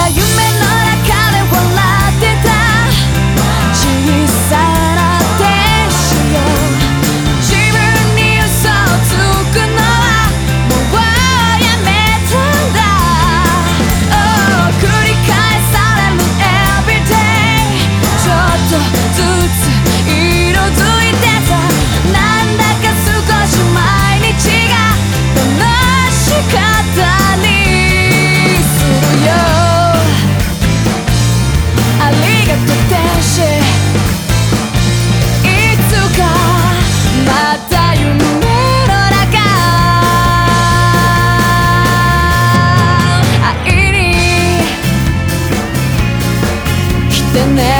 yeah, you made in there